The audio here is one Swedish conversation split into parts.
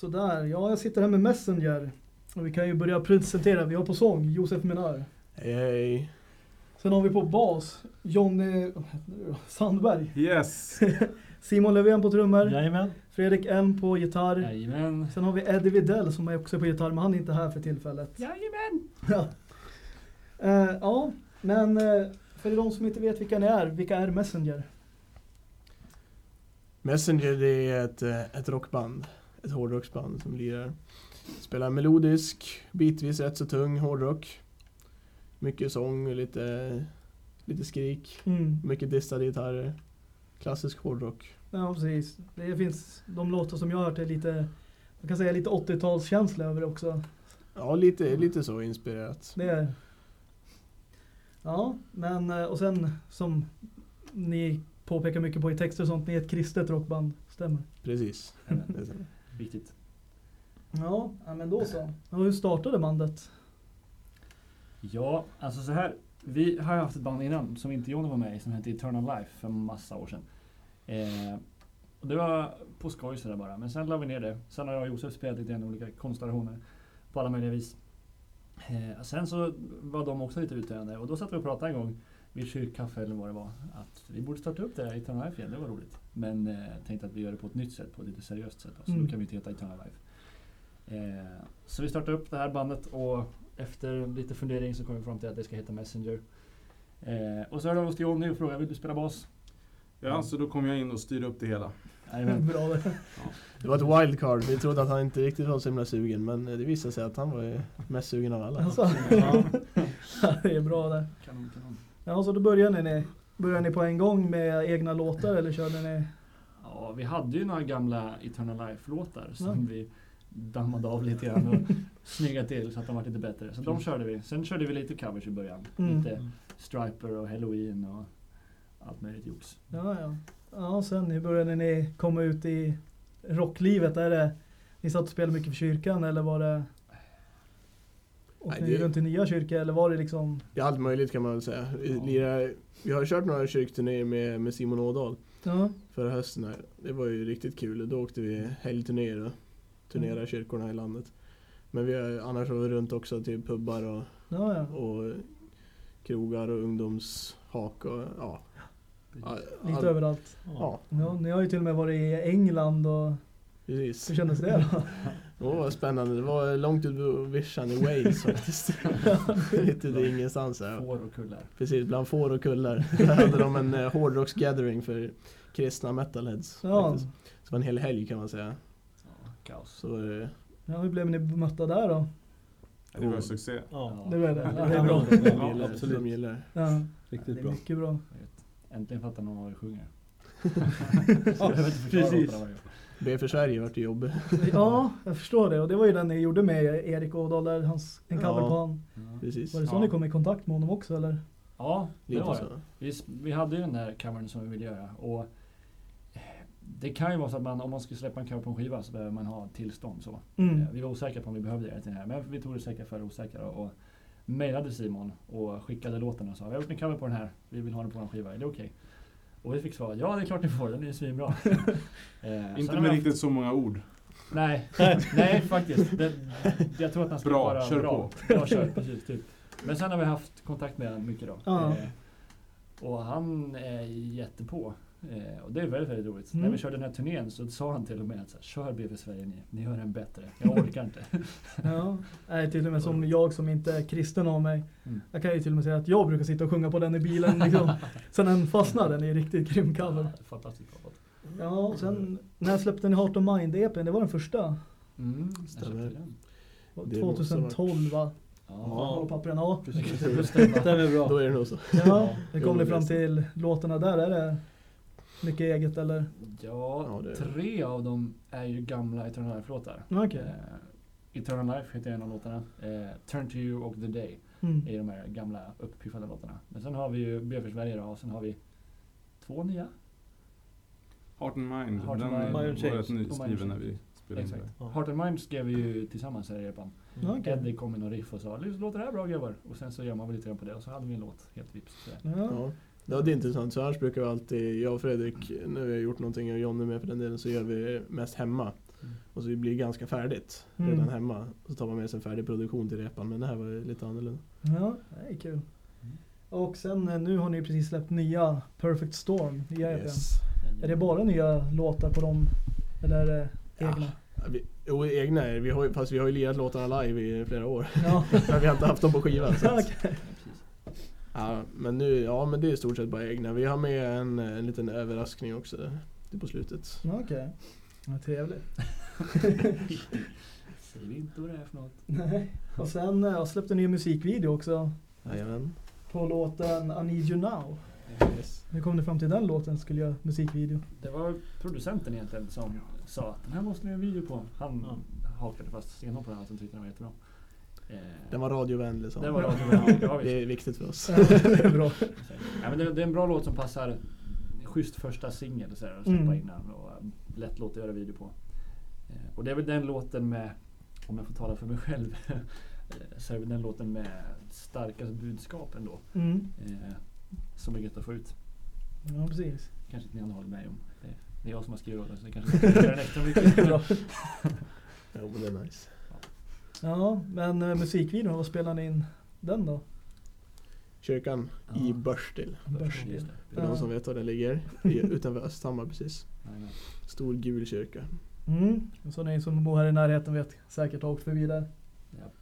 Sådär, ja jag sitter här med Messenger. Och vi kan ju börja presentera. Vi har på sång Josef Menar. Hej hej. Sen har vi på bas Jonny? Sandberg. Yes! Simon Löfven på trummor. Jajamän. Fredrik Elm på gitarr. Jajamän. Sen har vi Eddie Videll som är också på gitarr men han är inte här för tillfället. Jajamän. Ja, Eh, ja men eh, för de som inte vet vilka ni är, vilka är Messenger? Messenger det är ett, eh, ett rockband. Ett hårdrocksband som lirar. Spelar melodisk, bitvis rätt så tung hårdrock. Mycket sång och lite, lite skrik. Mm. Mycket distade gitarrer. Klassisk hårdrock. Ja precis. Det finns, de låtar som jag har hört är lite, man kan säga lite 80-talskänsla över det också. Ja, lite, lite så inspirerat. Det är Ja, men eh, och sen som ni påpekar mycket på i texter och sånt, ni är ett kristet rockband, stämmer? Precis. Viktigt. Ja, men då så. Ja, hur startade bandet? Ja, alltså så här. Vi har haft ett band innan som inte Johnny var med i som hette Eternal Life för massa år sedan. Eh, och det var på skoj sådär bara. Men sen la vi ner det. Sen har jag och Josef spelat lite grann olika konstellationer på alla möjliga vis. Eh, sen så var de också lite utdöende och då satt vi och pratade en gång vid kyrkkaffe eller vad det var. Att vi borde starta upp det här Eternal Life igen, det var roligt. Men eh, tänkte att vi gör det på ett nytt sätt, på ett lite seriöst sätt. då. Så Mm. då kan vi inte heta Eternal Life. Eh, så vi startade upp det här bandet och efter lite fundering så kom vi fram till att det ska heta Messenger. Eh, och så hörde vi oss till Johnny och frågade, vill du spela bas? Ja, så då kom jag in och styrde upp det hela. Bra det. Det var ett wildcard. Vi trodde att han inte riktigt var så himla sugen men det visade sig att han var mest sugen av alla. Alltså, ja, det är bra det. kanon, kanon. Ja, så då började ni, började ni på en gång med egna låtar eller körde ni? Ja, vi hade ju några gamla Eternal Life-låtar som Ja. vi dammade av lite grann och snyggade till så att de var lite bättre. Så de körde vi. Sen körde vi lite covers i början. Mm. Lite Striper och Halloween och allt möjligt jox. Ja, ja. Ja, sen ni började ni komma ut i rocklivet. Är det, ni satt och spelade mycket för kyrkan eller var det Åkte Nej, ni det- runt i nya kyrkor eller var det liksom? Det är allt möjligt kan man väl säga. Vi, Ja. vi har kört några kyrkturnéer med, med Simon Ådahl Ja, förra hösten. Här. Det var ju riktigt kul. Då åkte vi helgturnéer och turnerade Mm. kyrkorna i landet. Men vi har annars varit runt också till pubbar och, ja, ja. och krogar och ungdomshak och ja. ja Lite all- överallt. Ja, Ja, ni har ju till och med varit i England och precis. hur kändes det då? Det var spännande. Det var långt ut på vischan i Wales faktiskt. Lite det ingenstans. Här. Får och kullar. Precis, bland får och kullar. Där hade de en uh, hårdrocks-gathering för kristna metalheads. Ja, faktiskt. Så det var en hel helg kan man säga. Ja, kaos. Så det, ja hur blev ni mötta där då? Det var en succé. Ja, Det var det. Ja, det är Ja, bra. de de, absolut. de gillar. Ja, det Riktigt är bra. mycket bra. Vet. Äntligen fattar någon vad vi sjunger. Ja, Jag behöver inte precis. Låtarna varje gång. B för Sverige vart det jobbigt. Ja, jag förstår det. Och det var ju den ni gjorde med Erik Ådahl, där hans, en cover Ja. på han. Ja. Precis. Var det så Ja. ni kom i kontakt med honom också eller? Ja, det Lite var det. så. Vi, vi hade ju den där covern som vi ville göra. Och eh, det kan ju vara så att man, om man ska släppa en cover på en skiva så behöver man ha tillstånd. Så. Mm. Eh, Vi var osäkra på om vi behövde det till den här. Men vi tog det säkra för det osäkra. Och mejlade Simon och skickade låten och sa vi har gjort en cover på den här. Vi vill ha den på en skiva. Är det okej? Och vi fick svar ja det är klart ni får. Den är ju svinbra. Eh, Inte med haft- riktigt så många ord. Nej, nej faktiskt. Det, jag tror att den ska Bra, vara kör bra. på. Bra kör, precis. Typ. Men sen har vi haft kontakt med honom mycket då. Ja. Eh, och han är jättepå. Eh, och det är väldigt, väldigt roligt. Mm. När vi körde den här turnén så sa han till och med att så här, kör BV Sverige ni, ni gör den bättre. Jag orkar inte. Ja, nej, till och med som jag som inte är kristen av mig. Mm. Jag kan ju till och med säga att jag brukar sitta och sjunga på den i bilen liksom. Sen den fastnar, den är riktigt grym cover. Ja, fantastiskt bra. Ja, och sen när släppte ni Heart of Mind EPn? Det var den första. Mm, Stämmer. köpte den. Det måste ha varit- 2012 va? Ja, Ja, pappren. Ja. det stämmer. Stämmer Då bra. är det nog så. ja, det Jo, kom ni fram till låtarna där. Är det mycket eget eller? Ja, Ja, tre av dem är ju gamla Eternal Life-låtar. Okej. Eh, Eternal Life heter en av låtarna. Eh, Turn to you och The Day Mm. är de här gamla uppiffade låtarna. Men sen har vi ju B för Sverige då och sen har vi två nya. Heart and Mind, Heart and den Mind. var rätt nyskriven när vi spelade in det. Ja. Heart and Mind skrev vi ju tillsammans här i repan. Ja, okej. Eddie kom med någon riff och sa låter det här bra grabbar? Och sen så gör man väl lite grann på det och så hade vi en låt helt vips. Så. Ja. Ja. Det är intressant. Så annars brukar vi alltid, jag och Fredrik, när vi har gjort någonting och Jonny med för den delen, så gör vi mest hemma. Och så blir det ganska färdigt Mm. redan hemma. Så tar man med sig en färdig produktion till repan. Men det här var ju lite annorlunda. Ja, det är kul. Och sen eh, nu har ni precis släppt nya Perfect Storm, nya EPn. Yes. Är det bara nya låtar på dem? Eller är det egna? Ja, Vi, jo, egna är vi har, ju- Fast vi har ju lirat låtarna live i flera år. Ja. Men vi har inte haft dem på skiva. Så Okej. Ja, men nu, ja men det är i stort sett bara egna. Vi har med en, en liten överraskning också. Det på slutet. Ja, Okej. Ja, trevligt. Säger vi inte vad det är för något. Nej. Och sen eh, jag släppte en ny musikvideo också Jajamän. på låten I Need You Now. Yes. Hur kom du fram till den låten skulle göra musikvideo? Det var producenten egentligen som sa att den här måste ni göra en video på. Han hakade fast stenhårt på den, att han tyckte den var jättebra. Den var radiovänlig sa det han. var radio, ja, Det är viktigt för oss. Ja, det är bra. Ja, men det, det är en bra låt som passar schysst första singel så att släppa Mm. innan och eh, lätt låt att göra video på. Eh, och det är väl den låten med, om jag får tala för mig själv, eh, så är det den låten med starkast budskap ändå. Mm. Eh, som är gött att få ut. Ja, precis. Kanske inte ni andra håller med om. Det, är jag som har skrivit låten så det kanske inte den extra mycket. Bra. Ja men det är nice. Ja, men eh, musikvideon, vad spelar ni in den då? Kyrkan i Ja. Börstil. Börstil. Just det. För de som vet var den ligger. Utanför Östhammar precis. Jajamän. Stor gul kyrka. Mm. Så ni som bor här i närheten vet säkert har åkt förbi där. Japp.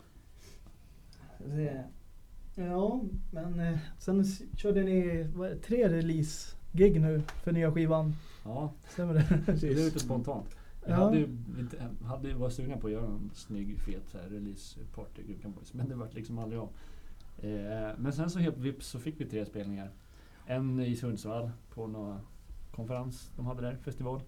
Ja, men eh, sen s- körde ni vad är det, tre release-gig nu för nya skivan. Ja, Stämmer det? det är Precis. lite spontant. Vi Ja. hade ju lite, hade ju varit sugna på att göra en snygg fet så här release party Gurkan Boys men det vart liksom aldrig av. Eh, men sen så helt vips så fick vi tre spelningar. En i Sundsvall på någon konferens de hade där, festival.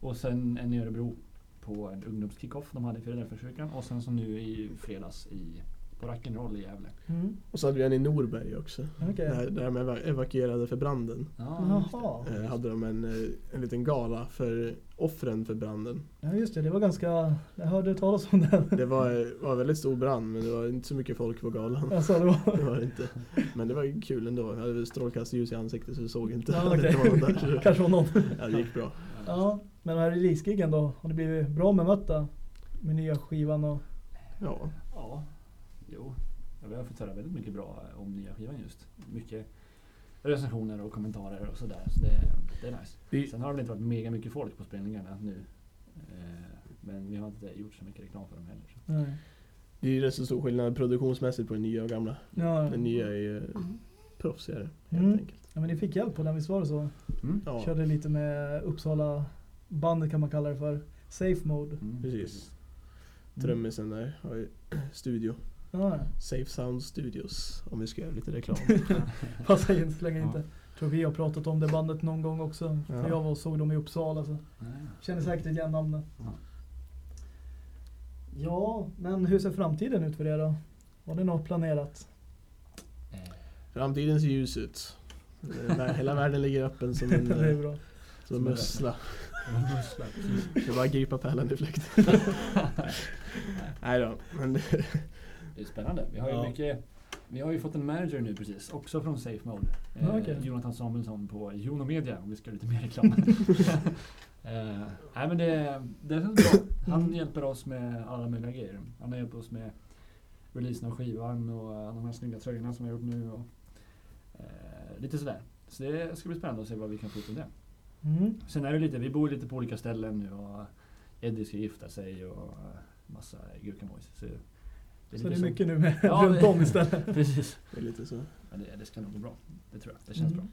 Och sen en i Örebro på en ungdomskickoff de hade i Filadelfiakyrkan. Och sen så nu i fredags i, på Rock'n'Roll i Gävle. Mm. Och så hade vi en i Norberg också. Det här med eva- evakuerade för branden. Jaha. Eh, hade de en, eh, en liten gala för offren för branden. Ja just det, det var ganska, jag hörde talas om den. Det var, var väldigt stor brand men det var inte så mycket folk på galan. Alltså, det var, Det var det inte. Men det var ju kul ändå. Jag hade strålkastarljus i ansiktet så jag såg inte Ja, det var där. Kanske var någon. Ja, det gick bra. Ja, men de här release-giggen då, har ni blivit bra bemötta med nya skivan och Ja, Ja, jo. Ja, Vi har fått höra väldigt mycket bra om nya skivan just. Mycket recensioner och kommentarer och sådär. Så det, det är nice. det, Sen har det väl inte varit mega mycket folk på spelningarna nu. Eh, men vi har inte gjort så mycket reklam för dem heller. Så. nej. det är ju rätt så stor skillnad produktionsmässigt på den nya och gamla. Ja, Den nya är ju proffsigare helt Mm. enkelt. ja, men ni fick hjälp på den, visst var det så? Mm. Ja, Körde lite med Uppsala bandet kan man kalla det för. Safe mode. Mm, precis. Mm. Trummisen där har ju studio. Ja, Safe Sound Studios om vi ska göra lite reklam. passar in så länge Ja. inte. Tror vi har pratat om det bandet någon gång också. För Ja. jag var och såg dem i Uppsala så Ja, känner säkert igen namnet. Ja. Ja, men hur ser framtiden ut för er då? Har ni något planerat? Eh, Framtiden ser ljus ut. Eh, Hela världen ligger öppen som en, eh, som en mussla. mussla, precis. Det är bara att gripa pärlan i fläkten. Nej då, men det, är spännande. Vi har ju Ja. mycket vi har ju fått en manager nu precis, också från Safe Mode. Eh, okej. Jonathan Samuelsson på Jono Media, om vi ska göra lite mer reklam. eh, nej men det, det känns bra. Han hjälper oss med alla möjliga grejer. Han har hjälpt oss med releasen av skivan och de här snygga tröjorna som vi har gjort nu. Och, eh, lite sådär. Så det ska bli spännande att se vad vi kan få ut av det. Mm. Sen är det lite, vi bor lite på olika ställen nu och Eddie ska gifta sig och massa Gurka Boys. Så det är mycket nu med Ja, runt om istället. Precis. det är lite så. Men det, det ska nog bli bra. Det tror jag. Det känns Mm.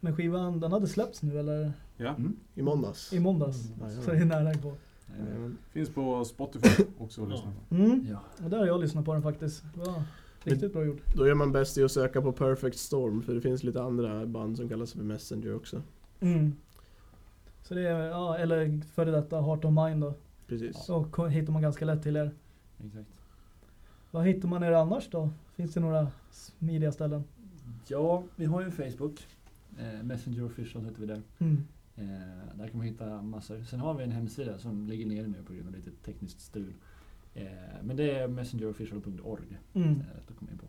Men skivan, den hade släppts nu eller? Ja, bra. Mm. I måndags. I måndags. Jajamän. Så det är nära på. Jajamän. finns på Spotify också att lyssna på. Mm. Ja. Och där har jag lyssnat på den faktiskt. Det var riktigt bra gjort. Då gör man bäst i att söka på Perfect Storm för det finns lite andra band som kallas för Messenger också. Mm. Så det är, ja, eller före detta Heart of Mine då. Precis. Så ko- hittar man ganska lätt till er. Exakt. Vad hittar man er annars då? Finns det några smidiga ställen? Ja, vi har ju en Facebook. Eh, Messenger official heter vi där. Mm. Eh, där kan man hitta massor. Sen har vi en hemsida som ligger nere nu på grund av lite tekniskt strul. Eh, men det är messengerofficial.org. Mm. Eh, att komma in på.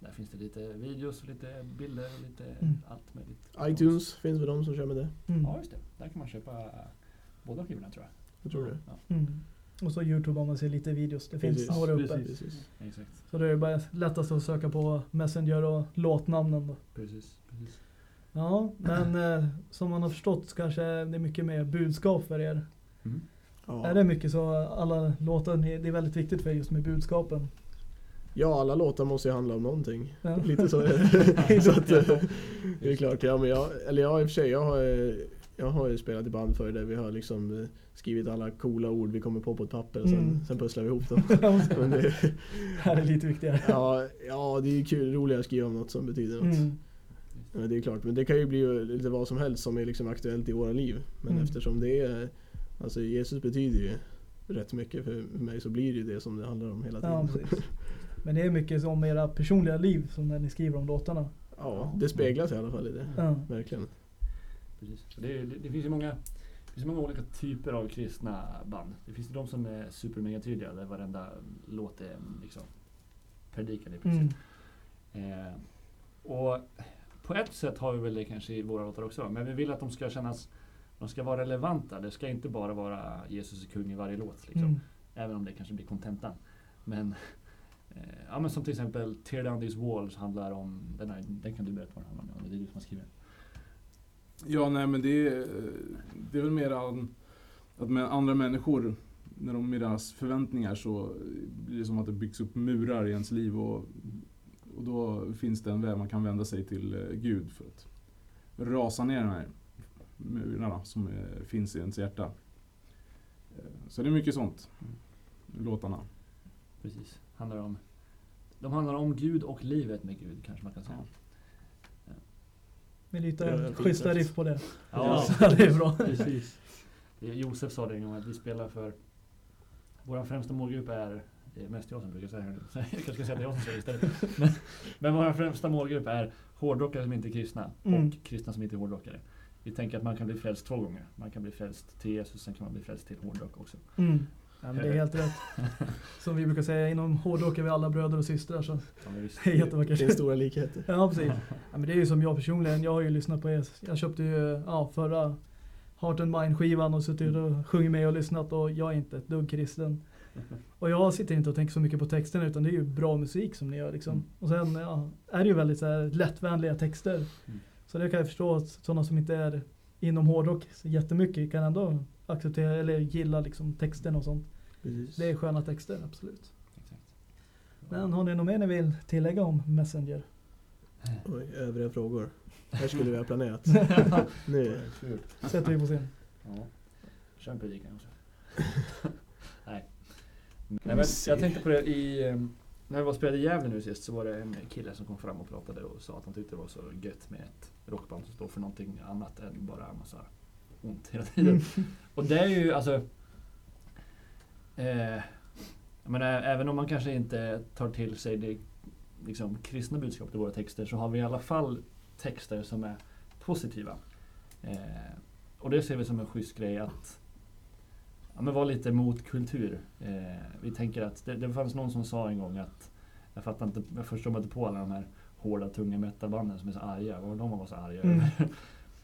Där finns det lite videos och lite bilder och lite Mm. allt möjligt. iTunes finns för de som kör med det. Mm. Ja, just det. Där kan man köpa båda skivorna tror jag. Jag tror det. Ja, Mm. Och så Youtube om man ser lite videos. Det finns Precis. några uppe. Precis. Precis. exakt. Så det är bara lättast att söka på Messenger och låtnamnen då. Precis. precis. Ja, men eh, som man har förstått så kanske det är mycket mer budskap för er. Mm. Ja. Är det mycket så alla låtar, det är väldigt viktigt för er just med budskapen? ja, alla låtar måste ju handla om någonting. Ja. Lite så är det. så att, eh, det är klart. Ja, men jag, eller jag i och för sig, jag har, eh, jag har ju spelat i band förr där vi har liksom eh, skrivit alla coola ord vi kommer på på ett papper och sen, Mm. sen pusslar vi ihop dem. Men det, här är lite viktigare. ja, ja, det är kul, roligare att skriva om något som betyder något. Mm. Ja, det är klart, men det kan ju bli lite vad som helst som är liksom aktuellt i våra liv. Men Mm. eftersom det är, alltså Jesus betyder ju rätt mycket för mig så blir det ju det som det handlar om hela tiden. Ja. Men det är mycket om era personliga liv som när ni skriver om låtarna. Ja, det speglas i alla fall i det. Ja. Verkligen. Precis. Det, det, det finns ju många, det finns många olika typer av kristna band. Det finns ju de som är supermega tydliga där varenda låt är liksom predikad i princip. Mm. Eh, och på ett sätt har vi väl det kanske i våra låtar också. Men vi vill att de ska kännas, de ska vara relevanta. Det ska inte bara vara Jesus är kung i varje låt. Liksom. Mm. Även om det kanske blir kontentan. Men, eh, ja, men som till exempel Tear Down These Walls handlar om, den, här, den kan du berätta vad den handlar om. Det är du som har skrivit den. Ja, nej men det är, det är väl mer att med andra människor, när de med deras förväntningar så blir det som att det byggs upp murar i ens liv och, och då finns det en väg man kan vända sig till eh, Gud för att rasa ner de här murarna som eh, finns i ens hjärta. Eh, Så det är mycket sånt, låtarna. Precis. Handlar om, de handlar om Gud och livet med Gud kanske man kan säga. Med lite schyssta riff på det. Ja, Ja, det är bra. Precis. Josef sa det en gång att vi spelar för vår främsta målgrupp är det är mest jag som brukar säga det. Jag kanske ska säga att det är jag som säger det istället. Men, men vår främsta målgrupp är hårdrockare som inte är kristna Mm. och kristna som inte är hårdrockare. Vi tänker att man kan bli frälst två gånger. Man kan bli frälst till Jesus, sen kan man bli frälst till hårdrock också. Mm. Ja, men det är helt rätt. Som vi brukar säga, inom hårdrock är vi alla bröder och systrar. Så Ja, det är Det jättevackert. är stora likheter. Ja, precis. Ja, men det är ju som jag personligen. Jag har ju lyssnat på er. Jag köpte ju ja, förra Heart and Mind skivan och suttit och sjungit med och lyssnat och jag är inte ett dugg kristen. Och jag sitter inte och tänker så mycket på texterna utan det är ju bra musik som ni gör liksom. Mm. Och sen ja, är det ju väldigt så här, lättvänliga texter. Mm. Så det kan jag förstå att sådana som inte är inom hårdrock så jättemycket kan ändå acceptera eller gilla liksom texten och sånt. Precis. Det är sköna texter, absolut. Exakt. Men har ni något mer ni vill tillägga om Messenger? Oj, övriga frågor. Här skulle vi ha planerat. Nu. Sätter vi på scen. Ja. Kör en predikan också. Nej. Nej men jag tänkte på det i... eh, När vi var spelade i Gävle nu sist så var det en kille som kom fram och pratade och sa att han tyckte det var så gött med ett rockband som står för någonting annat än bara en massa ont hela tiden. Mm. Och det är ju alltså... Eh, menar, även om man kanske inte tar till sig det liksom, kristna budskapet i våra texter så har vi i alla fall texter som är positiva. Eh, och det ser vi som en schysst grej att ja, men vara lite mot kultur. Eh, vi tänker att det, det fanns någon som sa en gång att jag fattar inte, jag förstår mig inte på alla de här hårda tunga metalbanden som är så arga. Vad de var så arga Mm.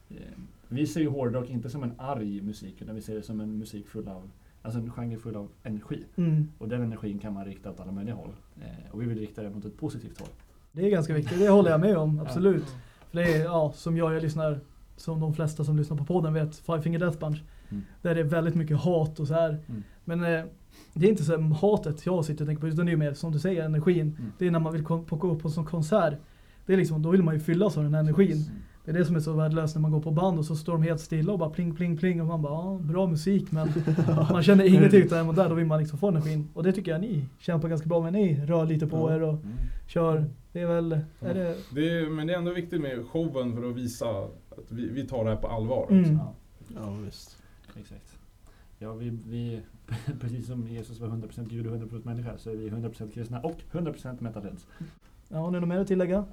Vi ser ju hårdrock inte som en arg musik utan vi ser det som en musik full av, alltså en genre full av energi. Mm. Och den energin kan man rikta åt alla möjliga håll. Eh, och vi vill rikta den mot ett positivt håll. Det är ganska viktigt, det håller jag med om, absolut. Ja. För det är, ja, som jag, jag lyssnar, som de flesta som lyssnar på podden vet, Five Finger Death Punch. Mm. Där det är väldigt mycket hat och så här. Mm. Men eh, det är inte så här hatet jag sitter och tänker på, utan det är mer som du säger, energin. Mm. Det är när man vill gå upp på en sån konsert. Det är liksom, då vill man ju fyllas av den här energin. Det är det som är så värdelöst när man går på band och så står de helt stilla och bara pling pling pling och man bara ja, bra musik men man känner ingenting utan är man där då vill man liksom få energin. Och det tycker jag ni kämpar ganska bra med. Ni rör lite på Ja. er och Mm. kör. Det är väl, är det, Det är, men det är ändå viktigt med showen för att visa att vi, vi tar det här på allvar. Mm. Ja, Ja, visst. exakt. Ja, vi, vi, precis som Jesus var 100% Gud och 100% människa så är vi 100% kristna och 100% metalheads. ja, har ni något mer att tillägga?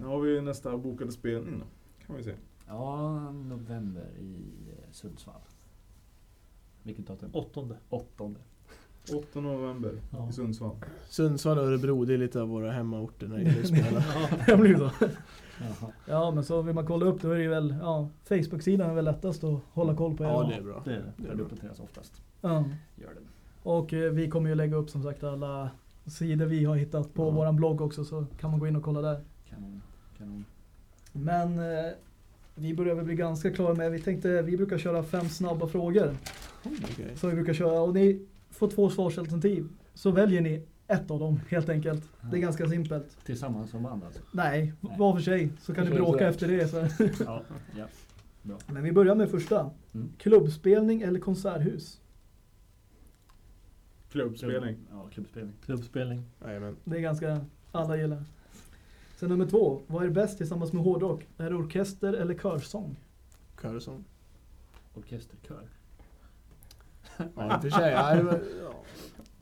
Nu har vi nästa bokade spelning då. Kan vi se. Ja, november i eh, Sundsvall. Vilket datum? Åttonde. Åttonde. 8 november Ja. i Sundsvall. Sundsvall och Örebro, det är lite av våra hemmaorter när det gäller att spela. Det blir så. Jaha. Ja men så vill man kolla upp då är det ju väl, ja Facebook-sidan är väl lättast att hålla koll på. Ja, er. det är bra. Det är det. Är Det bra. uppdateras oftast. Ja. Gör det. Och eh, vi kommer ju lägga upp som sagt alla sidor vi har hittat på Ja. våran blogg också så kan man gå in och kolla där. Kanon. Kanon. Men eh, vi börjar väl bli ganska klara med, vi tänkte, vi brukar köra fem snabba frågor. Okej. Så vi brukar köra och ni får två svarsalternativ. Så väljer ni ett av dem helt enkelt. Det är Ja. ganska simpelt. Tillsammans som band alltså? Nej, Nej. var för sig. Så kan det bråka efter det. Så. Ja. ja. Bra. Men vi börjar med första. Mm. Klubbspelning eller konserthus? Klubbspelning. Ja, klubbspelning. Klubbspelning. Jajamän. Det är ganska, alla gillar. Sen nummer två. Vad är bäst tillsammans med hårdrock? Är det orkester eller körsång? Körsång. Orkesterkör. Ja, i och för sig. Ja.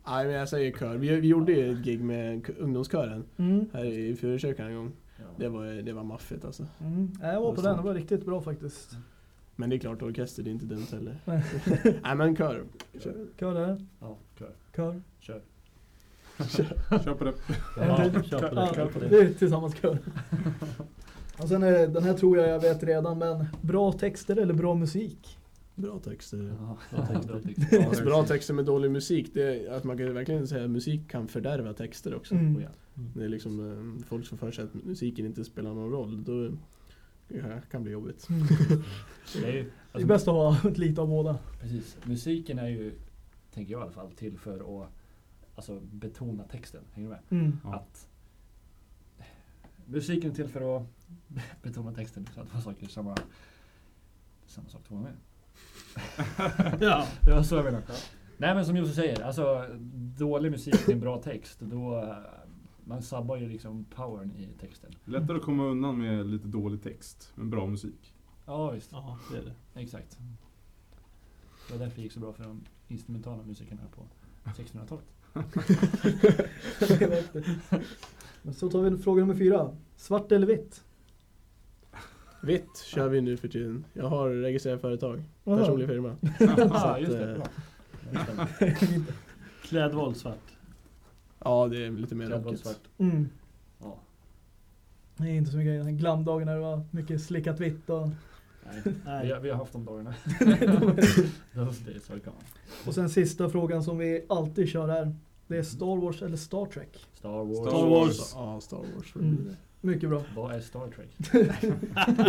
Nej, men jag säger kör. Vi, vi gjorde ju ett gig med ungdomskören Mm. här i Furukyrkan en gång. Ja. Det var, det var maffigt alltså. Mm. Jag var på den, det var riktigt bra faktiskt. Men det är klart, orkester det är inte dumt heller. Nej. Nej men kör. Kör. Kör där, Ja, kör. kör. Kör. Kör på det. Ja, kör på det. Ja, Kör på det det. är tillsammans kör. Och sen är det, den här tror jag jag vet redan, men bra texter eller bra musik? Bra texter. Ja, Bra texter. bra texter. Alltså, bra texter med dålig musik, det är, att man kan ju verkligen säga att musik kan fördärva texter också. Mm. Det är liksom eh, folk som för sig att musiken inte spelar någon roll. Då det kan bli jobbigt. Mm. Det är ju, Det är alltså, bäst att ha lite av båda. Precis. Musiken är ju, tänker jag i alla fall, till för att alltså, betona texten. Hänger du med? Mm. Att musiken är till för att betona texten. Så att två saker samma, samma sak två gånger. Ja. Det var så jag menade. Nej men som Josef säger, alltså dålig musik till en bra text, då man sabbar ju liksom powern i texten. Lättare att komma undan med lite dålig text, men bra musik. Ja visst, Ja, det är det. exakt. Det var därför det gick så bra för de instrumentala musikerna på 1600-talet. Så tar vi fråga nummer fyra. Svart eller vitt? Vitt kör vi nu för tiden. Jag har registrerat företag. Jaha. Personlig firma. ah, att, just det. eh. Klädval svart. Ja, det är lite mer rockigt. svart. Mm. Ja. Det är inte så mycket den glamdagen när det var mycket slickat vitt och, Nej. Nej. Vi, har, vi har haft de dagarna. Those days are gone. och sen sista frågan som vi alltid kör här. Det är Star Wars eller Star Trek? Star Wars. Star Wars. Ja, Star Wars. Mm. Mycket bra. Vad är Star Trek?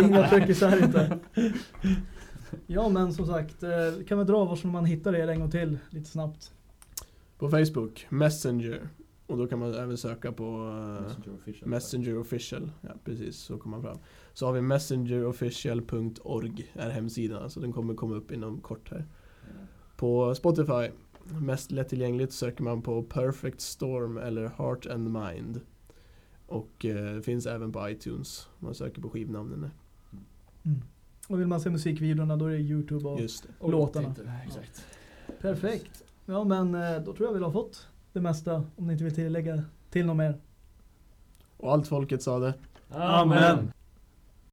Inga trekisar inte. Ja men som sagt, eh, kan vi dra var som man hittar er en gång till lite snabbt. På Facebook, Messenger. Och då kan man även söka på eh, Messenger official. Messenger official. Ja, precis. Så kommer man fram. Så har vi messengerofficial.org är hemsidan. Så den kommer komma upp inom kort här. Ja. På Spotify, mest lättillgängligt, söker man på Perfect Storm eller Heart and Mind. Och eh, finns även på iTunes. Man söker på skivnamnen. Mm. Och vill man se musikvideorna då är det Youtube och Just det. Och Låtarna. lite- Exakt. Perfekt. Ja men eh, då tror jag vi har fått det mesta om ni inte vill tillägga till något mer. Och allt folket sa det. Amen.